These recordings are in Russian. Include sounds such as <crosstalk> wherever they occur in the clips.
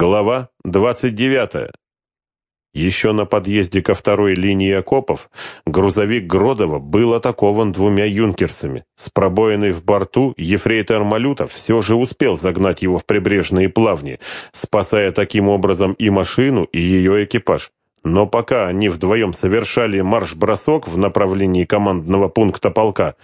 Глава 29. Еще на подъезде ко второй линии окопов грузовик Гродова был атакован двумя юнкерсами. С пробоиной в борту ефрейтор Малютов все же успел загнать его в прибрежные плавни, спасая таким образом и машину, и ее экипаж. Но пока они вдвоем совершали марш-бросок в направлении командного пункта полка,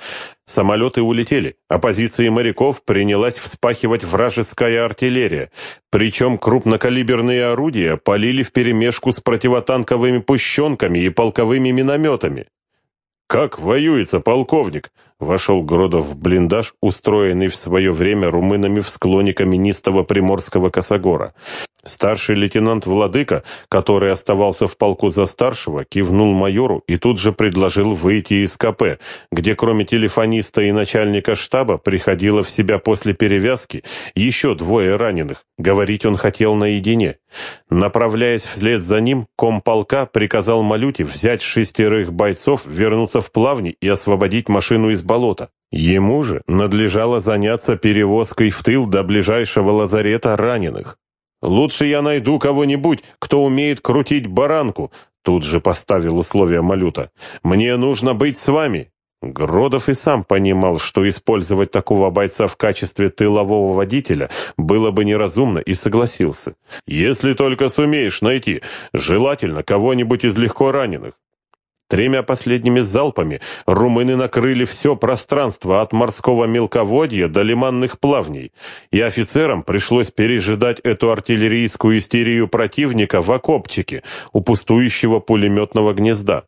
самолеты улетели, а позиции моряков принялась вспахивать вражеская артиллерия, причем крупнокалиберные орудия полили вперемешку с противотанковыми пущенками и полковыми минометами. «Как воюется, полковник?» — вошел Гродов в блиндаж, устроенный в свое время румынами в склоне каменистого приморского косогора. Старший лейтенант Владыка, который оставался в полку за старшего, кивнул майору и тут же предложил выйти из КП, где кроме телефониста и начальника штаба приходило в себя после перевязки еще двое раненых. Говорить он хотел наедине. Направляясь вслед за ним, комполка приказал Малюте взять шестерых бойцов, вернуться в плавни и освободить машину из болота. Ему же надлежало заняться перевозкой в тыл до ближайшего лазарета раненых. «Лучше я найду кого-нибудь, кто умеет крутить баранку», тут же поставил условие Малюта. «Мне нужно быть с вами». Гродов и сам понимал, что использовать такого бойца в качестве тылового водителя было бы неразумно, и согласился. «Если только сумеешь найти, желательно кого-нибудь из легко раненых. Тремя последними залпами румыны накрыли все пространство от морского мелководья до лиманных плавней, и офицерам пришлось пережидать эту артиллерийскую истерию противника в окопчике у пустующего пулеметного гнезда.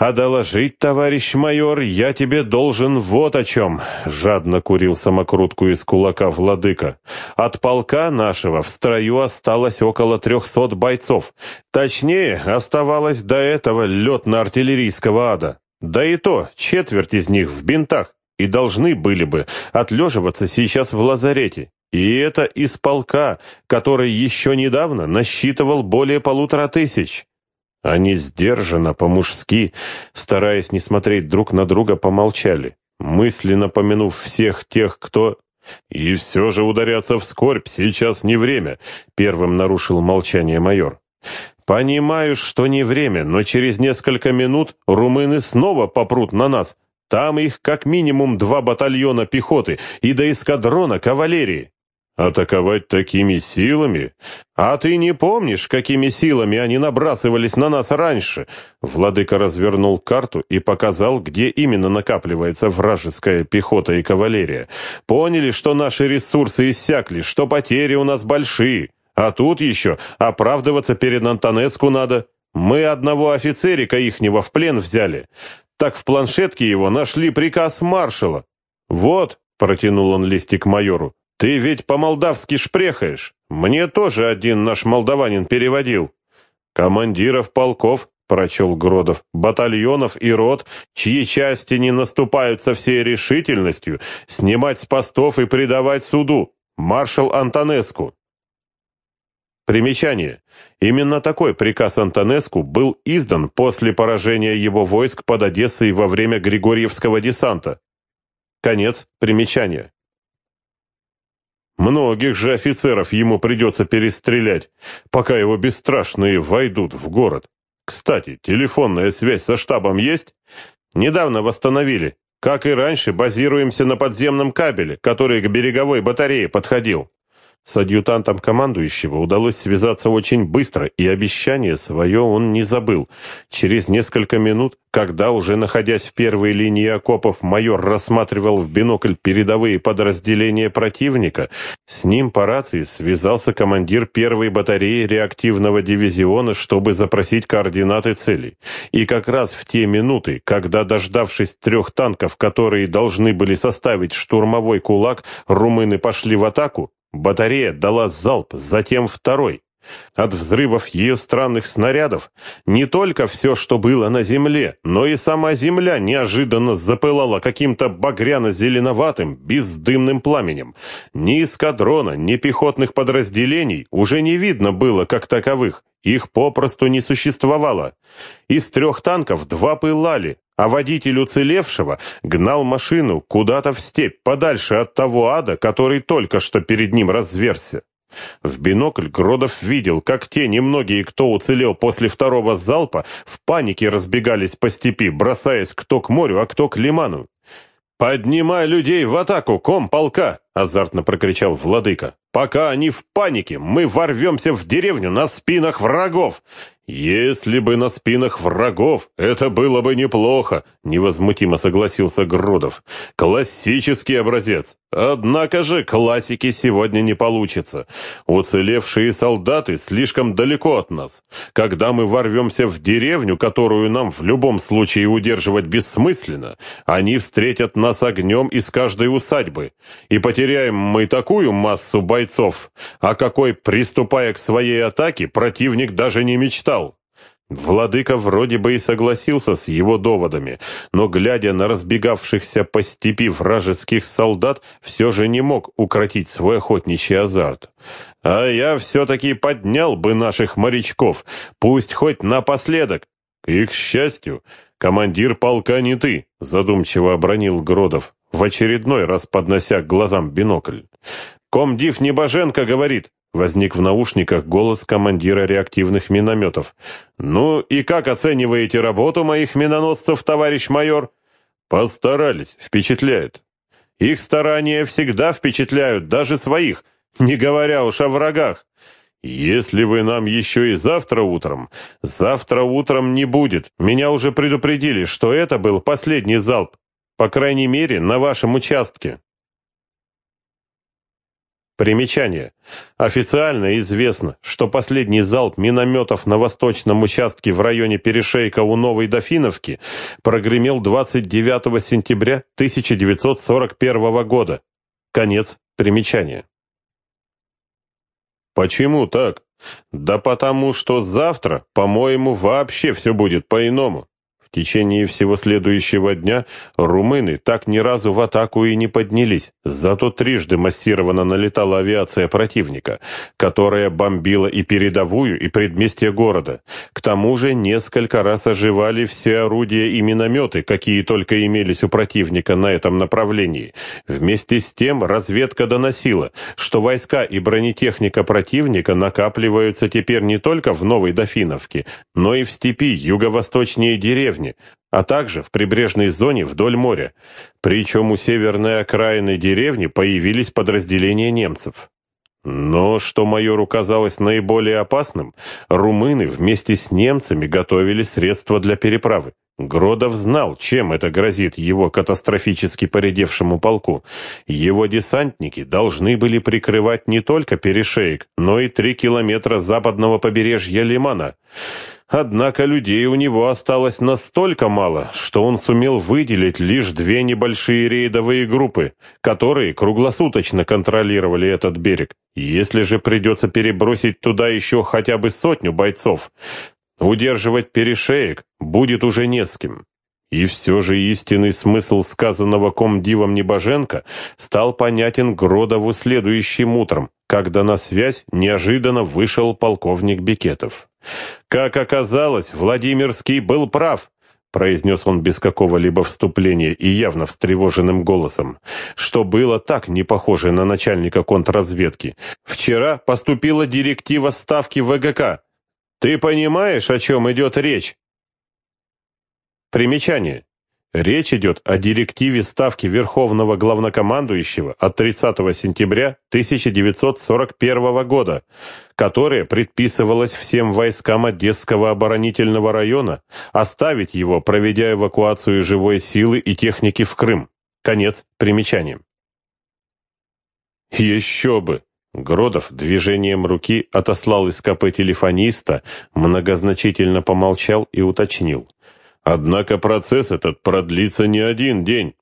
«А доложить, товарищ майор, я тебе должен вот о чем», — жадно курил самокрутку из кулака владыка. «От полка нашего в строю осталось около трехсот бойцов. Точнее, оставалось до этого летно-артиллерийского ада. Да и то, четверть из них в бинтах, и должны были бы отлеживаться сейчас в лазарете. И это из полка, который еще недавно насчитывал более полутора тысяч». Они сдержанно, по-мужски, стараясь не смотреть друг на друга, помолчали, мысленно помянув всех тех, кто... «И все же ударяться в скорбь сейчас не время», — первым нарушил молчание майор. «Понимаю, что не время, но через несколько минут румыны снова попрут на нас. Там их как минимум два батальона пехоты и до эскадрона кавалерии. Атаковать такими силами? А ты не помнишь, какими силами они набрасывались на нас раньше? Владыка развернул карту и показал, где именно накапливается вражеская пехота и кавалерия. Поняли, что наши ресурсы иссякли, что потери у нас большие. А тут еще оправдываться перед Антонеску надо. Мы одного офицерика ихнего в плен взяли. Так в планшетке его нашли приказ маршала. Вот, протянул он листик майору, «Ты ведь по-молдавски шпрехаешь. Мне тоже один наш молдаванин переводил». «Командиров полков», — прочел Гродов, «батальонов и рот, чьи части не наступают со всей решительностью, снимать с постов и предавать суду. Маршал Антонеску». Примечание. Именно такой приказ Антонеску был издан после поражения его войск под Одессой во время Григорьевского десанта. Конец примечания. Многих же офицеров ему придется перестрелять, пока его бесстрашные войдут в город. Кстати, телефонная связь со штабом есть? Недавно восстановили. Как и раньше, базируемся на подземном кабеле, который к береговой батарее подходил. С адъютантом командующего удалось связаться очень быстро, и обещание свое он не забыл. Через несколько минут, когда, уже находясь в первой линии окопов, майор рассматривал в бинокль передовые подразделения противника, с ним по рации связался командир первой батареи реактивного дивизиона, чтобы запросить координаты целей. И как раз в те минуты, когда, дождавшись трех танков, которые должны были составить штурмовой кулак, румыны пошли в атаку, Батарея дала залп, затем второй. От взрывов ее странных снарядов не только все, что было на земле, но и сама земля неожиданно запылала каким-то багряно-зеленоватым, бездымным пламенем. Ни эскадрона, ни пехотных подразделений уже не видно было как таковых, их попросту не существовало. Из трех танков два пылали, а водитель уцелевшего гнал машину куда-то в степь, подальше от того ада, который только что перед ним разверся. В бинокль Гродов видел, как те немногие, кто уцелел после второго залпа, в панике разбегались по степи, бросаясь кто к морю, а кто к лиману. «Поднимай людей в атаку, ком полка!» — азартно прокричал владыка. «Пока они в панике, мы ворвемся в деревню на спинах врагов! «Если бы на спинах врагов, это было бы неплохо», — невозмутимо согласился Грудов. «Классический образец. Однако же классики сегодня не получится. Уцелевшие солдаты слишком далеко от нас. Когда мы ворвемся в деревню, которую нам в любом случае удерживать бессмысленно, они встретят нас огнем из каждой усадьбы. И потеряем мы такую массу бойцов, о какой, приступая к своей атаке, противник даже не мечтал. Владыка вроде бы и согласился с его доводами, но, глядя на разбегавшихся по степи вражеских солдат, все же не мог укротить свой охотничий азарт. «А я все-таки поднял бы наших морячков, пусть хоть напоследок. К их счастью, командир полка не ты», — задумчиво обронил Гродов, в очередной раз поднося к глазам бинокль. «Комдив Небоженко говорит, Возник в наушниках голос командира реактивных минометов. «Ну и как оцениваете работу моих миноносцев, товарищ майор?» «Постарались, впечатляет». «Их старания всегда впечатляют, даже своих, не говоря уж о врагах. Если вы нам еще и завтра утром...» «Завтра утром не будет. Меня уже предупредили, что это был последний залп. По крайней мере, на вашем участке». Примечание. Официально известно, что последний залп минометов на восточном участке в районе Перешейка у Новой Дофиновки прогремел 29 сентября 1941 года. Конец примечания. Почему так? Да потому что завтра, по-моему, вообще все будет по-иному. В течение всего следующего дня румыны так ни разу в атаку и не поднялись, зато трижды массированно налетала авиация противника, которая бомбила и передовую, и предместье города. К тому же несколько раз оживали все орудия и минометы, какие только имелись у противника на этом направлении. Вместе с тем разведка доносила, что войска и бронетехника противника накапливаются теперь не только в Новой Дофиновке, но и в степи юго-восточнее деревни, деревни, а также в прибрежной зоне вдоль моря. Причем у северной окраины деревни появились подразделения немцев. Но, что майору казалось наиболее опасным, румыны вместе с немцами готовили средства для переправы. Гродов знал, чем это грозит его катастрофически поредевшему полку. Его десантники должны были прикрывать не только перешеек, но и три километра западного побережья Лимана. Однако людей у него осталось настолько мало, что он сумел выделить лишь две небольшие рейдовые группы, которые круглосуточно контролировали этот берег. Если же придется перебросить туда еще хотя бы сотню бойцов, удерживать перешеек будет уже не с кем. И все же истинный смысл сказанного комдивом Небоженко стал понятен Гродову следующим утром, когда на связь неожиданно вышел полковник Бекетов. «Как оказалось, Владимирский был прав», — произнес он без какого-либо вступления и явно встревоженным голосом, что было так не похоже на начальника контрразведки. «Вчера поступила директива ставки ВГК. Ты понимаешь, о чем идет речь?» Примечание. Речь идет о директиве Ставки Верховного Главнокомандующего от 30 сентября 1941 года, которая предписывалась всем войскам Одесского оборонительного района оставить его, проведя эвакуацию живой силы и техники в Крым. Конец примечания. Еще бы! Гродов движением руки отослал из КП телефониста, многозначительно помолчал и уточнил – Однако процесс этот продлится не один день.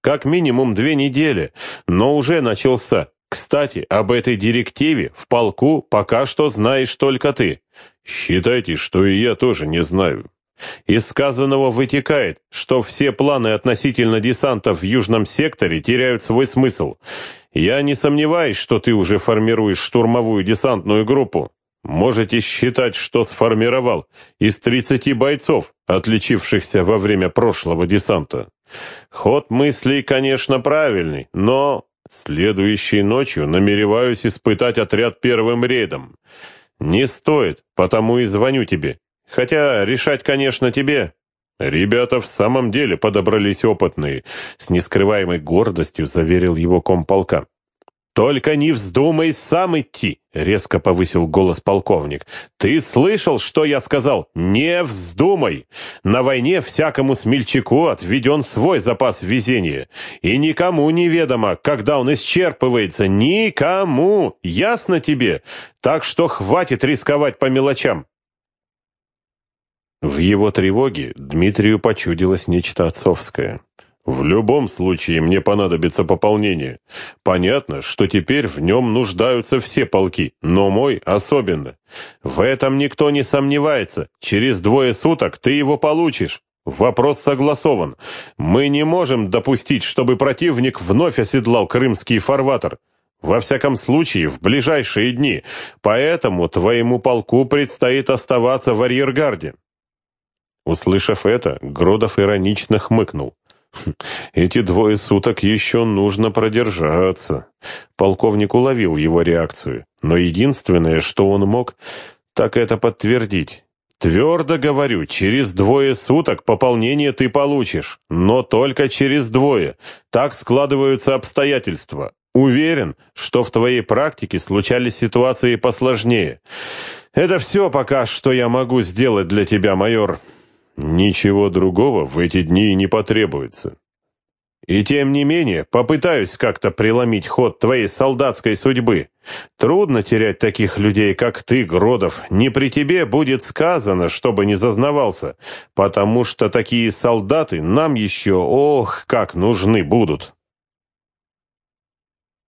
Как минимум две недели, но уже начался. Кстати, об этой директиве в полку пока что знаешь только ты. Считайте, что и я тоже не знаю. Из сказанного вытекает, что все планы относительно десанта в южном секторе теряют свой смысл. Я не сомневаюсь, что ты уже формируешь штурмовую десантную группу. Можете считать, что сформировал из 30 бойцов, отличившихся во время прошлого десанта. Ход мыслей, конечно, правильный, но Следующей ночью намереваюсь испытать отряд первым рейдом. Не стоит, потому и звоню тебе. Хотя решать, конечно, тебе. Ребята в самом деле подобрались опытные, с нескрываемой гордостью заверил его комполка. «Только не вздумай сам идти!» — резко повысил голос полковник. «Ты слышал, что я сказал? Не вздумай! На войне всякому смельчаку отведен свой запас везения. И никому неведомо, когда он исчерпывается. Никому! Ясно тебе? Так что хватит рисковать по мелочам!» В его тревоге Дмитрию почудилось нечто отцовское. В любом случае мне понадобится пополнение. Понятно, что теперь в нем нуждаются все полки, но мой особенно. В этом никто не сомневается. Через двое суток ты его получишь. Вопрос согласован. Мы не можем допустить, чтобы противник вновь оседлал крымский фарватер. Во всяком случае, в ближайшие дни. Поэтому твоему полку предстоит оставаться в арьергарде. Услышав это, Гродов иронично хмыкнул. <laughs> Эти двое суток еще нужно продержаться. Полковник уловил его реакцию, но единственное, что он мог, так это подтвердить. Твердо говорю, через двое суток пополнение ты получишь, но только через двое. Так складываются обстоятельства. Уверен, что в твоей практике случались ситуации посложнее. Это все пока, что я могу сделать для тебя, майор. Ничего другого в эти дни не потребуется. И тем не менее, попытаюсь как-то преломить ход твоей солдатской судьбы. Трудно терять таких людей, как ты, Гродов. Не при тебе будет сказано, чтобы не зазнавался, потому что такие солдаты нам еще, ох, как нужны будут».